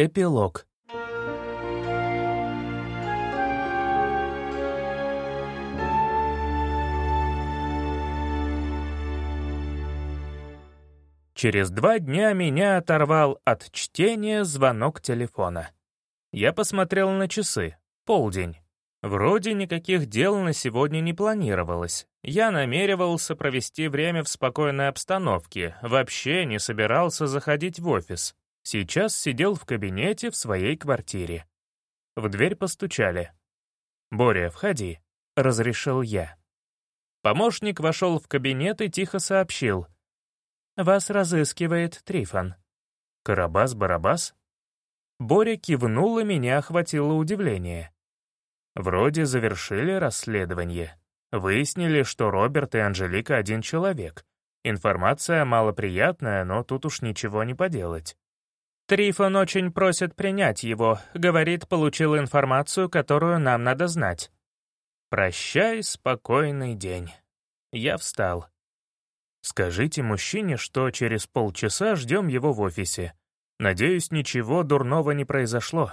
Эпилог Через два дня меня оторвал от чтения звонок телефона. Я посмотрел на часы. Полдень. Вроде никаких дел на сегодня не планировалось. Я намеревался провести время в спокойной обстановке, вообще не собирался заходить в офис. Сейчас сидел в кабинете в своей квартире. В дверь постучали. «Боря, входи», — разрешил я. Помощник вошел в кабинет и тихо сообщил — вас разыскивает Трифон». «Карабас-барабас?» Боря кивнул, и меня охватило удивление. Вроде завершили расследование. Выяснили, что Роберт и Анжелика один человек. Информация малоприятная, но тут уж ничего не поделать. Трифон очень просит принять его, говорит, получил информацию, которую нам надо знать. Прощай, спокойный день. Я встал. Скажите мужчине, что через полчаса ждем его в офисе. Надеюсь, ничего дурного не произошло.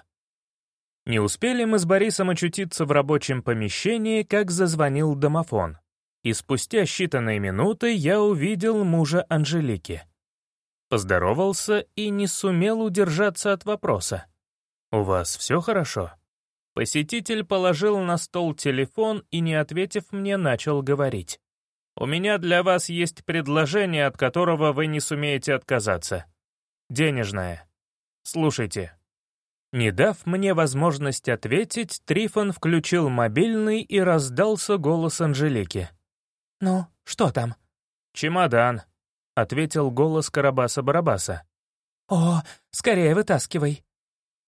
Не успели мы с Борисом очутиться в рабочем помещении, как зазвонил домофон. И спустя считанные минуты я увидел мужа Анжелики. Поздоровался и не сумел удержаться от вопроса. «У вас все хорошо?» Посетитель положил на стол телефон и, не ответив мне, начал говорить. У меня для вас есть предложение, от которого вы не сумеете отказаться. Денежное. Слушайте». Не дав мне возможность ответить, Трифон включил мобильный и раздался голос Анжелики. «Ну, что там?» «Чемодан», — ответил голос Карабаса-Барабаса. «О, скорее вытаскивай».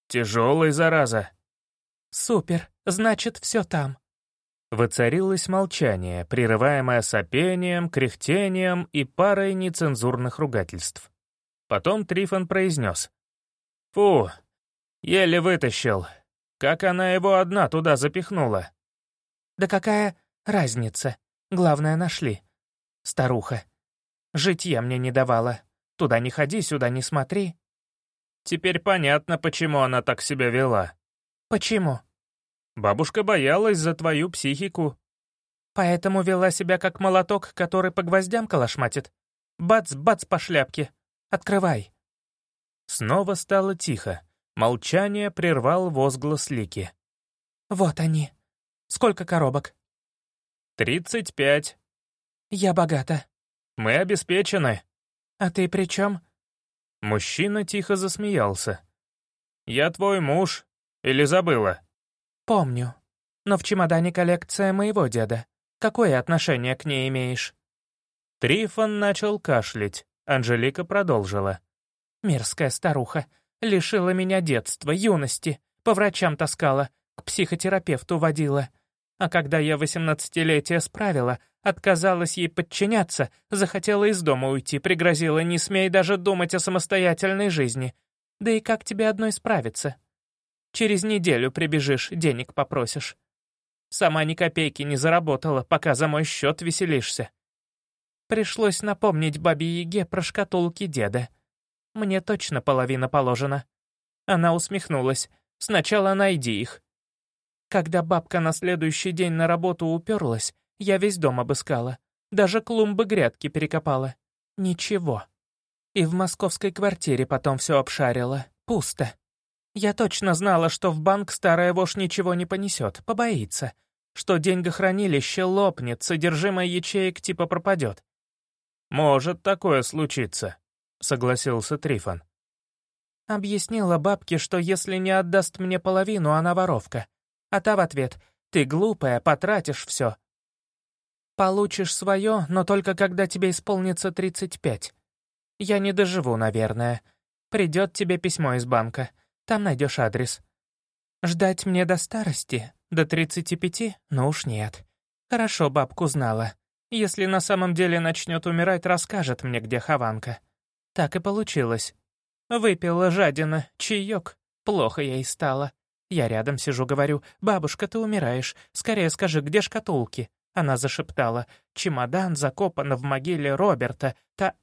«Тяжелый, зараза». «Супер, значит, все там». Воцарилось молчание, прерываемое сопением, кряхтением и парой нецензурных ругательств. Потом Трифон произнес. «Фу, еле вытащил. Как она его одна туда запихнула?» «Да какая разница? Главное, нашли. Старуха. Житья мне не давала. Туда не ходи, сюда не смотри». «Теперь понятно, почему она так себя вела». «Почему?» Бабушка боялась за твою психику. Поэтому вела себя как молоток, который по гвоздям колошматит. Бац-бац по шляпке. Открывай. Снова стало тихо. Молчание прервал возглас Лики. «Вот они. Сколько коробок?» «Тридцать пять». «Я богата». «Мы обеспечены». «А ты при чем?» Мужчина тихо засмеялся. «Я твой муж. Или забыла?» «Помню. Но в чемодане коллекция моего деда. Какое отношение к ней имеешь?» Трифон начал кашлять. Анжелика продолжила. «Мерзкая старуха. Лишила меня детства, юности. По врачам таскала, к психотерапевту водила. А когда я восемнадцатилетие справила, отказалась ей подчиняться, захотела из дома уйти, пригрозила «не смей даже думать о самостоятельной жизни». Да и как тебе одной справиться? Через неделю прибежишь, денег попросишь. Сама ни копейки не заработала, пока за мой счет веселишься. Пришлось напомнить бабе Яге про шкатулки деда. Мне точно половина положена. Она усмехнулась. Сначала найди их. Когда бабка на следующий день на работу уперлась, я весь дом обыскала. Даже клумбы грядки перекопала. Ничего. И в московской квартире потом все обшарила. Пусто. Я точно знала, что в банк старая вошь ничего не понесет, побоится, что деньгохранилище лопнет, содержимое ячеек типа пропадет. «Может такое случиться», — согласился Трифон. Объяснила бабке, что если не отдаст мне половину, она воровка. А та в ответ «Ты глупая, потратишь все». Получишь свое, но только когда тебе исполнится 35. Я не доживу, наверное. Придет тебе письмо из банка. Там найдешь адрес. Ждать мне до старости? До 35? Ну уж нет. Хорошо, бабку знала. Если на самом деле начнет умирать, расскажет мне, где Хованка. Так и получилось. Выпила жадина, чаек. Плохо ей стало. Я рядом сижу, говорю, «Бабушка, ты умираешь. Скорее скажи, где шкатулки?» Она зашептала, «Чемодан закопан в могиле Роберта, та...»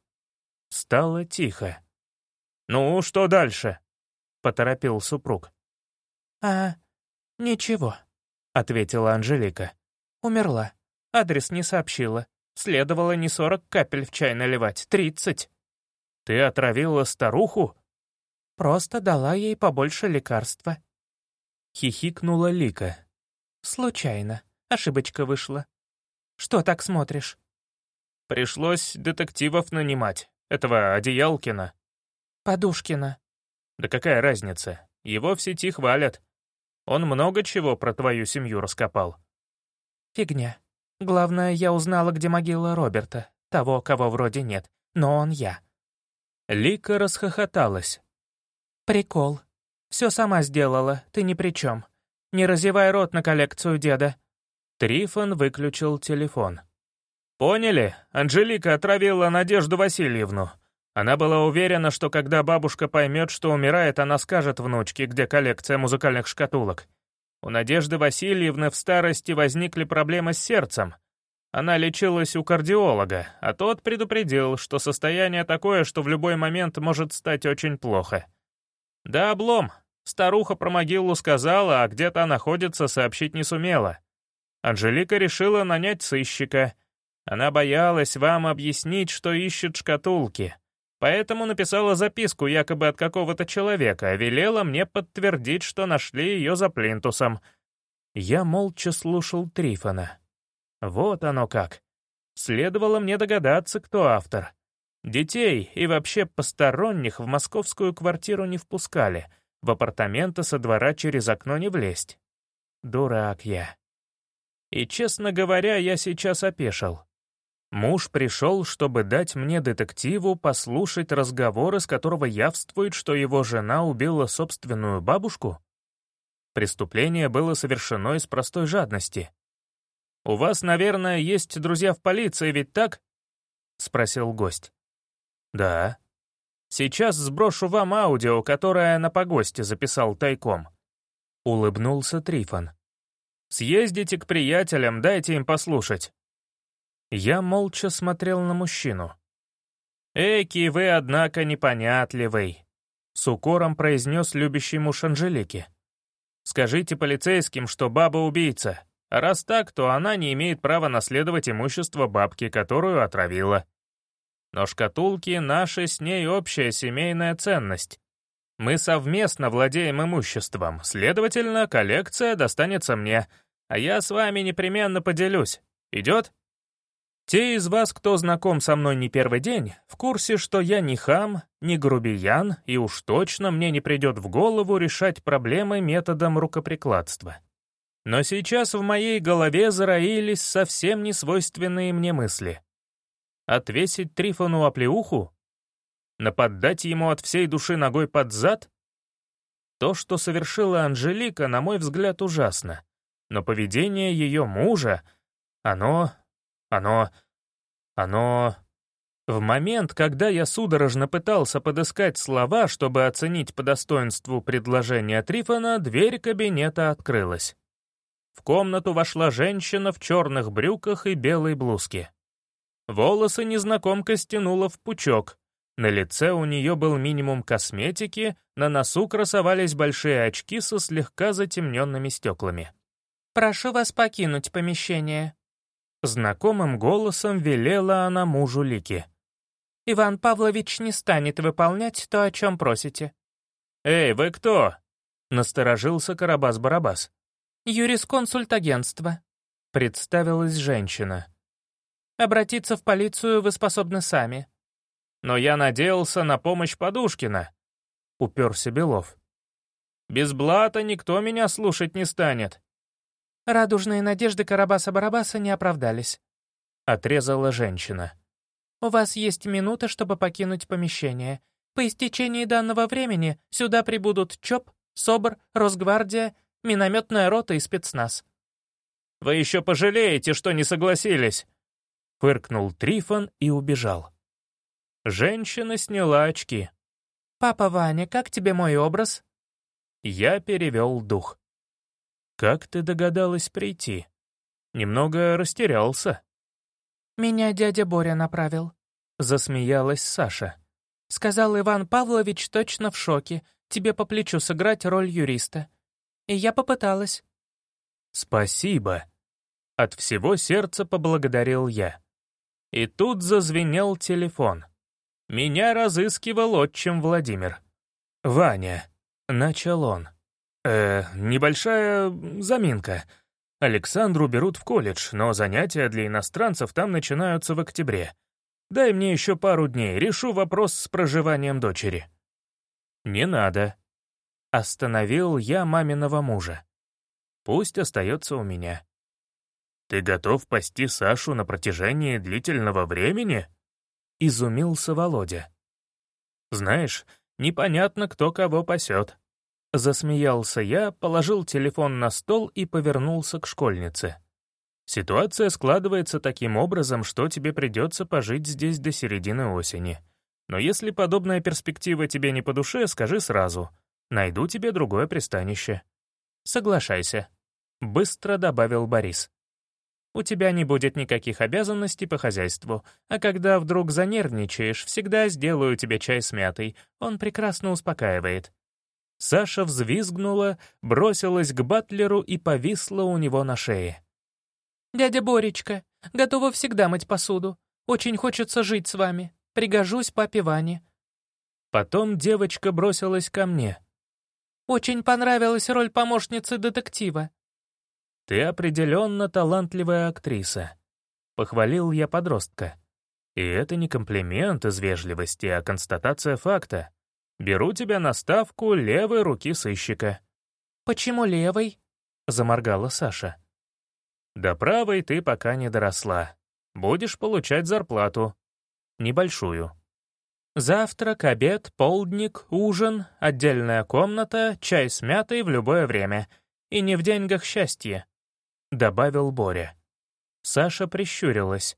Стало тихо. «Ну, что дальше?» поторопил супруг. «А, ничего», — ответила Анжелика. «Умерла. Адрес не сообщила. Следовало не сорок капель в чай наливать, тридцать». «Ты отравила старуху?» «Просто дала ей побольше лекарства». Хихикнула Лика. «Случайно. Ошибочка вышла. Что так смотришь?» «Пришлось детективов нанимать. Этого Одеялкина». «Подушкина». «Да какая разница? Его в сети хвалят. Он много чего про твою семью раскопал». «Фигня. Главное, я узнала, где могила Роберта, того, кого вроде нет, но он я». Лика расхохоталась. «Прикол. Все сама сделала, ты ни при чем. Не разевай рот на коллекцию деда». Трифон выключил телефон. «Поняли? Анжелика отравила Надежду Васильевну. Она была уверена, что когда бабушка поймет, что умирает, она скажет внучке, где коллекция музыкальных шкатулок. У Надежды Васильевны в старости возникли проблемы с сердцем. Она лечилась у кардиолога, а тот предупредил, что состояние такое, что в любой момент может стать очень плохо. Да облом. Старуха про могилу сказала, а где то находится, сообщить не сумела. Анжелика решила нанять сыщика. Она боялась вам объяснить, что ищет шкатулки. Поэтому написала записку якобы от какого-то человека, а велела мне подтвердить, что нашли ее за плинтусом. Я молча слушал Трифона. Вот оно как. Следовало мне догадаться, кто автор. Детей и вообще посторонних в московскую квартиру не впускали, в апартаменты со двора через окно не влезть. Дурак я. И, честно говоря, я сейчас опешил. Муж пришел, чтобы дать мне детективу послушать разговор, из которого явствует, что его жена убила собственную бабушку? Преступление было совершено из простой жадности. «У вас, наверное, есть друзья в полиции, ведь так?» — спросил гость. «Да». «Сейчас сброшу вам аудио, которое на погосте записал тайком». Улыбнулся Трифон. «Съездите к приятелям, дайте им послушать. Я молча смотрел на мужчину. «Эки вы, однако, непонятливый», — с укором произнес любящий муж Анжелики. «Скажите полицейским, что баба убийца, а раз так, то она не имеет права наследовать имущество бабки, которую отравила. Но шкатулки — наша с ней общая семейная ценность. Мы совместно владеем имуществом, следовательно, коллекция достанется мне, а я с вами непременно поделюсь. Идет?» Те из вас, кто знаком со мной не первый день, в курсе, что я не хам, не грубиян, и уж точно мне не придет в голову решать проблемы методом рукоприкладства. Но сейчас в моей голове зароились совсем несвойственные мне мысли. Отвесить Трифону оплеуху? Наподдать ему от всей души ногой под зад? То, что совершила Анжелика, на мой взгляд, ужасно. Но поведение ее мужа, оно оно... оно... В момент, когда я судорожно пытался подыскать слова, чтобы оценить по достоинству предложение Трифона, дверь кабинета открылась. В комнату вошла женщина в черных брюках и белой блузке. Волосы незнакомка стянула в пучок. На лице у нее был минимум косметики, на носу красовались большие очки со слегка затемненными стеклами. «Прошу вас покинуть помещение», Знакомым голосом велела она мужу Лики. «Иван Павлович не станет выполнять то, о чем просите». «Эй, вы кто?» — насторожился Карабас-Барабас. «Юрисконсульт агентства», — представилась женщина. «Обратиться в полицию вы способны сами». «Но я надеялся на помощь Подушкина», — уперся Белов. «Без блата никто меня слушать не станет». Радужные надежды Карабаса-Барабаса не оправдались. Отрезала женщина. «У вас есть минута, чтобы покинуть помещение. По истечении данного времени сюда прибудут ЧОП, СОБР, Росгвардия, минометная рота и спецназ». «Вы еще пожалеете, что не согласились!» Фыркнул Трифон и убежал. Женщина сняла очки. «Папа Ваня, как тебе мой образ?» Я перевел дух. «Как ты догадалась прийти? Немного растерялся». «Меня дядя Боря направил», — засмеялась Саша. «Сказал Иван Павлович точно в шоке. тебе по плечу сыграть роль юриста. И я попыталась». «Спасибо», — от всего сердца поблагодарил я. И тут зазвенел телефон. Меня разыскивал отчим Владимир. «Ваня», — начал он. «Э, небольшая заминка. Александру берут в колледж, но занятия для иностранцев там начинаются в октябре. Дай мне еще пару дней, решу вопрос с проживанием дочери». «Не надо». Остановил я маминого мужа. Пусть остается у меня. «Ты готов пасти Сашу на протяжении длительного времени?» — изумился Володя. «Знаешь, непонятно, кто кого пасет». Засмеялся я, положил телефон на стол и повернулся к школьнице. «Ситуация складывается таким образом, что тебе придется пожить здесь до середины осени. Но если подобная перспектива тебе не по душе, скажи сразу. Найду тебе другое пристанище. Соглашайся», — быстро добавил Борис. «У тебя не будет никаких обязанностей по хозяйству, а когда вдруг занервничаешь, всегда сделаю тебе чай с мятой, он прекрасно успокаивает». Саша взвизгнула, бросилась к батлеру и повисла у него на шее. «Дядя Боречка, готова всегда мыть посуду. Очень хочется жить с вами. Пригожусь папе Ване». Потом девочка бросилась ко мне. «Очень понравилась роль помощницы детектива». «Ты определенно талантливая актриса», — похвалил я подростка. «И это не комплимент из вежливости, а констатация факта. Беру тебя на ставку левой руки сыщика». «Почему левой?» — заморгала Саша. «До правой ты пока не доросла. Будешь получать зарплату. Небольшую. Завтрак, обед, полдник, ужин, отдельная комната, чай с мятой в любое время. И не в деньгах счастье», — добавил Боря. Саша прищурилась.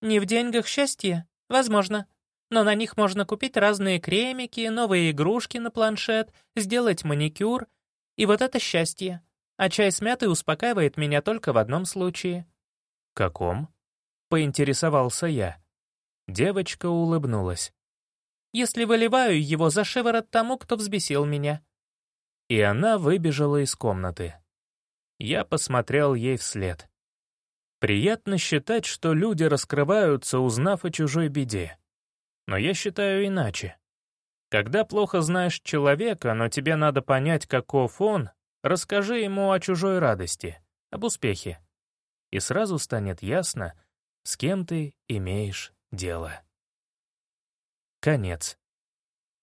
«Не в деньгах счастье? Возможно но на них можно купить разные кремики, новые игрушки на планшет, сделать маникюр. И вот это счастье. А чай с мятой успокаивает меня только в одном случае. «Каком?» — поинтересовался я. Девочка улыбнулась. «Если выливаю его за шиворот тому, кто взбесил меня». И она выбежала из комнаты. Я посмотрел ей вслед. Приятно считать, что люди раскрываются, узнав о чужой беде. Но я считаю иначе. Когда плохо знаешь человека, но тебе надо понять, каков он, расскажи ему о чужой радости, об успехе. И сразу станет ясно, с кем ты имеешь дело. Конец.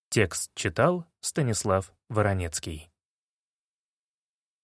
Текст читал Станислав Воронецкий.